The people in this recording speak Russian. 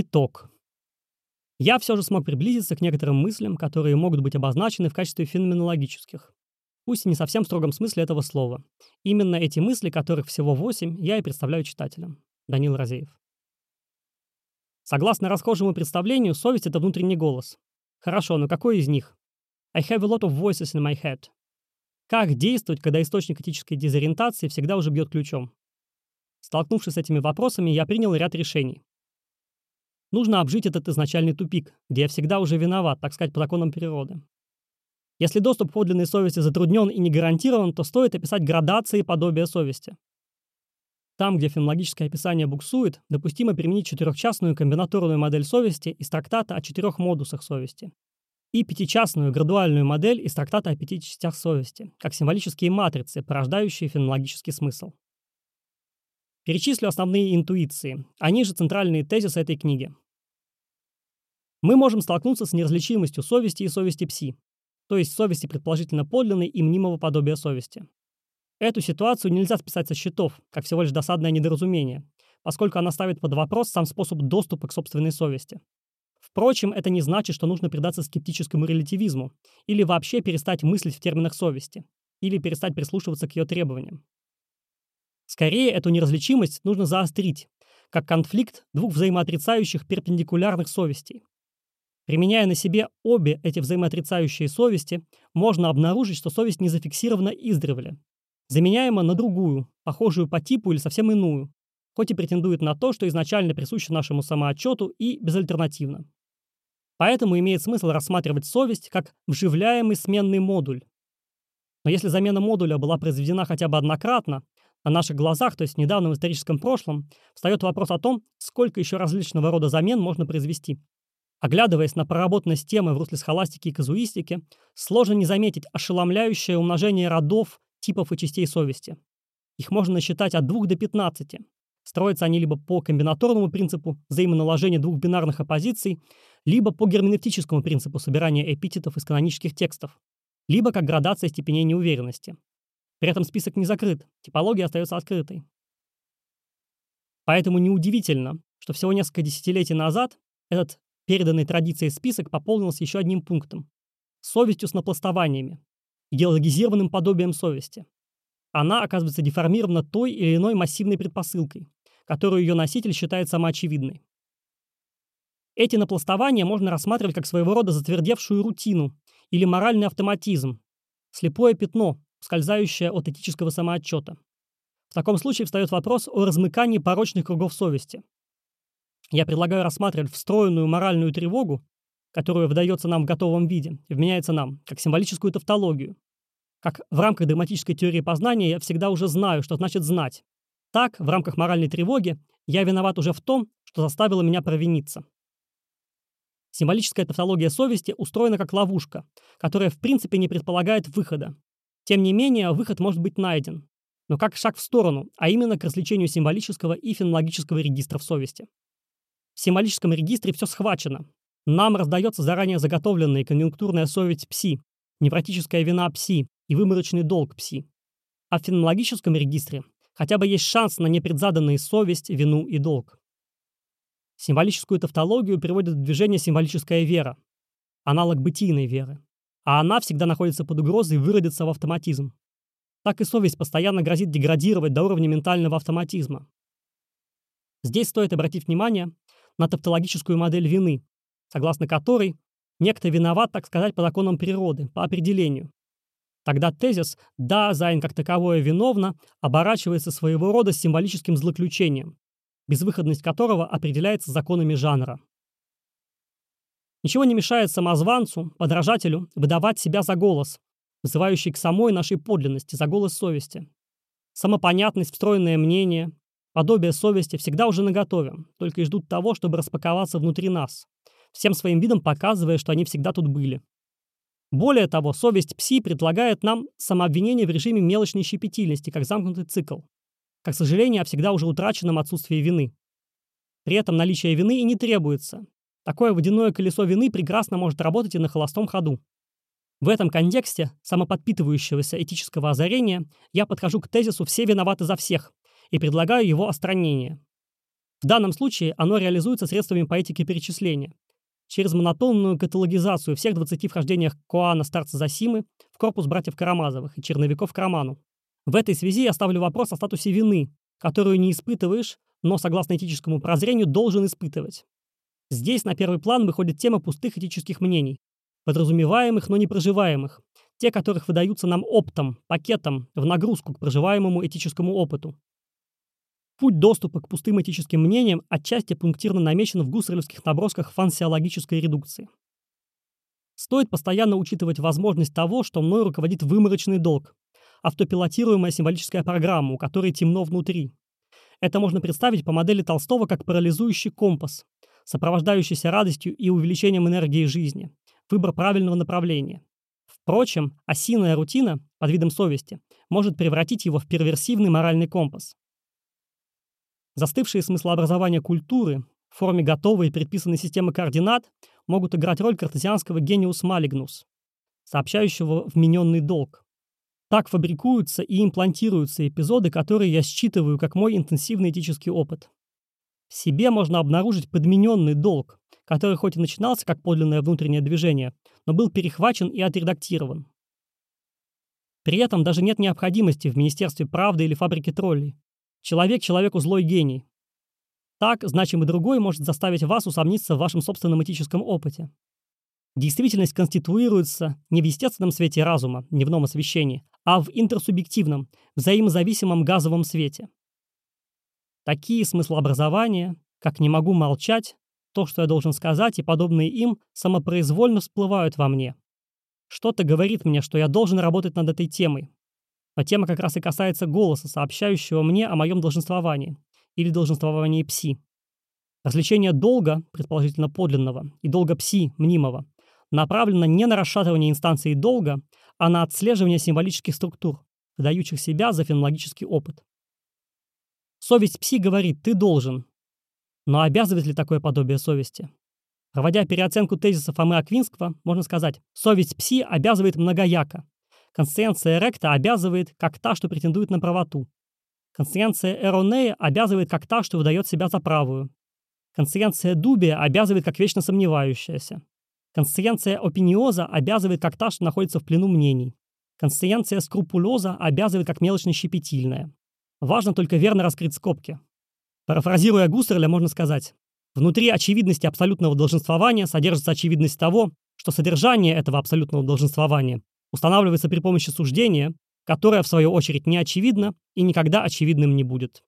Итог. Я все же смог приблизиться к некоторым мыслям, которые могут быть обозначены в качестве феноменологических. Пусть и не совсем в строгом смысле этого слова. Именно эти мысли, которых всего восемь, я и представляю читателям. Данил Розеев. Согласно расхожему представлению, совесть — это внутренний голос. Хорошо, но какой из них? I have a lot of voices in my head. Как действовать, когда источник этической дезориентации всегда уже бьет ключом? Столкнувшись с этими вопросами, я принял ряд решений. Нужно обжить этот изначальный тупик, где я всегда уже виноват, так сказать, по законам природы. Если доступ к подлинной совести затруднен и не гарантирован, то стоит описать градации подобия совести. Там, где фенологическое описание буксует, допустимо применить четырехчастную комбинаторную модель совести из трактата о четырех модусах совести и пятичастную градуальную модель из трактата о пяти частях совести, как символические матрицы, порождающие фенологический смысл. Перечислю основные интуиции, они же центральные тезисы этой книги. Мы можем столкнуться с неразличимостью совести и совести пси, то есть совести предположительно подлинной и мнимого подобия совести. Эту ситуацию нельзя списать со счетов, как всего лишь досадное недоразумение, поскольку она ставит под вопрос сам способ доступа к собственной совести. Впрочем, это не значит, что нужно предаться скептическому релятивизму или вообще перестать мыслить в терминах совести, или перестать прислушиваться к ее требованиям. Скорее, эту неразличимость нужно заострить, как конфликт двух взаимоотрицающих перпендикулярных совестей. Применяя на себе обе эти взаимоотрицающие совести, можно обнаружить, что совесть не зафиксирована издревле, заменяема на другую, похожую по типу или совсем иную, хоть и претендует на то, что изначально присуще нашему самоотчету и безальтернативно. Поэтому имеет смысл рассматривать совесть как вживляемый сменный модуль. Но если замена модуля была произведена хотя бы однократно, на наших глазах, то есть в недавнем историческом прошлом, встает вопрос о том, сколько еще различного рода замен можно произвести. Оглядываясь на проработанность темы в русле схоластики и казуистики, сложно не заметить ошеломляющее умножение родов, типов и частей совести. Их можно насчитать от 2 до 15. Строятся они либо по комбинаторному принципу взаимоналожения двух бинарных оппозиций, либо по герменевтическому принципу собирания эпитетов из канонических текстов, либо как градация степеней неуверенности. При этом список не закрыт, типология остается открытой. Поэтому неудивительно, что всего несколько десятилетий назад этот переданный традицией список пополнился еще одним пунктом – совестью с напластованиями, идеологизированным подобием совести. Она оказывается деформирована той или иной массивной предпосылкой, которую ее носитель считает самоочевидной. Эти напластования можно рассматривать как своего рода затвердевшую рутину или моральный автоматизм, слепое пятно, скользающее от этического самоотчета. В таком случае встает вопрос о размыкании порочных кругов совести. Я предлагаю рассматривать встроенную моральную тревогу, которая выдается нам в готовом виде, вменяется нам, как символическую тавтологию. Как в рамках драматической теории познания я всегда уже знаю, что значит знать. Так, в рамках моральной тревоги, я виноват уже в том, что заставило меня провиниться. Символическая тавтология совести устроена как ловушка, которая в принципе не предполагает выхода. Тем не менее, выход может быть найден, но как шаг в сторону, а именно к развлечению символического и фенологического регистров совести. В символическом регистре все схвачено. Нам раздается заранее заготовленная конъюнктурная совесть пси, невротическая вина пси и выморочный долг пси. А в фенологическом регистре хотя бы есть шанс на непредзаданные совесть, вину и долг. Символическую тавтологию приводит в движение символическая вера, аналог бытийной веры а она всегда находится под угрозой выродиться в автоматизм. Так и совесть постоянно грозит деградировать до уровня ментального автоматизма. Здесь стоит обратить внимание на тавтологическую модель вины, согласно которой некто виноват, так сказать, по законам природы, по определению. Тогда тезис «да, Зайн как таковое виновно» оборачивается своего рода символическим злоключением, безвыходность которого определяется законами жанра. Ничего не мешает самозванцу, подражателю, выдавать себя за голос, вызывающий к самой нашей подлинности, за голос совести. Самопонятность, встроенное мнение, подобие совести всегда уже наготове, только и ждут того, чтобы распаковаться внутри нас, всем своим видом показывая, что они всегда тут были. Более того, совесть пси предлагает нам самообвинение в режиме мелочной щепетильности, как замкнутый цикл, как сожаление о всегда уже утраченном отсутствии вины. При этом наличие вины и не требуется, Такое водяное колесо вины прекрасно может работать и на холостом ходу. В этом контексте самоподпитывающегося этического озарения я подхожу к тезису «все виноваты за всех» и предлагаю его остранение. В данном случае оно реализуется средствами поэтики перечисления, через монотонную каталогизацию всех 20 вхождениях Коана старца Засимы в корпус братьев Карамазовых и черновиков к роману. В этой связи я ставлю вопрос о статусе вины, которую не испытываешь, но, согласно этическому прозрению, должен испытывать. Здесь на первый план выходит тема пустых этических мнений, подразумеваемых, но не проживаемых, те, которых выдаются нам оптом, пакетом, в нагрузку к проживаемому этическому опыту. Путь доступа к пустым этическим мнениям отчасти пунктирно намечен в гуссерлевских набросках фансиологической редукции. Стоит постоянно учитывать возможность того, что мной руководит выморочный долг, автопилотируемая символическая программа, у которой темно внутри. Это можно представить по модели Толстого как парализующий компас, сопровождающийся радостью и увеличением энергии жизни, выбор правильного направления. Впрочем, осиная рутина под видом совести может превратить его в перверсивный моральный компас. Застывшие смыслообразования культуры в форме готовой и предписанной системы координат могут играть роль картезианского гениус малигнус, сообщающего вмененный долг. Так фабрикуются и имплантируются эпизоды, которые я считываю как мой интенсивный этический опыт. В себе можно обнаружить подмененный долг, который хоть и начинался как подлинное внутреннее движение, но был перехвачен и отредактирован. При этом даже нет необходимости в Министерстве правды или фабрике троллей. Человек человеку злой гений. Так, значимый другой может заставить вас усомниться в вашем собственном этическом опыте. Действительность конституируется не в естественном свете разума, дневном освещении, а в интерсубъективном, взаимозависимом газовом свете. Такие смыслообразования, как «не могу молчать», «то, что я должен сказать» и подобные им, самопроизвольно всплывают во мне. Что-то говорит мне, что я должен работать над этой темой, но тема как раз и касается голоса, сообщающего мне о моем долженствовании или долженствовании пси. Развлечение долга, предположительно подлинного, и долга пси, мнимого, направлено не на расшатывание инстанции долга, а на отслеживание символических структур, выдающих себя за фенологический опыт. Совесть пси говорит «ты должен», но обязывает ли такое подобие совести? Проводя переоценку тезисов Амы Аквинского, можно сказать, совесть пси обязывает многояко, Консциенция ректа обязывает как та, что претендует на правоту. Консциенция эронея обязывает как та, что выдает себя за правую. Консциенция дубия обязывает как вечно сомневающаяся. Консциенция опиниоза обязывает как та, что находится в плену мнений. Консциенция скрупулеза обязывает как мелочно щепетильная. Важно только верно раскрыть скобки. Парафразируя Гуссерля, можно сказать, внутри очевидности абсолютного долженствования содержится очевидность того, что содержание этого абсолютного долженствования устанавливается при помощи суждения, которое, в свою очередь, не очевидно и никогда очевидным не будет.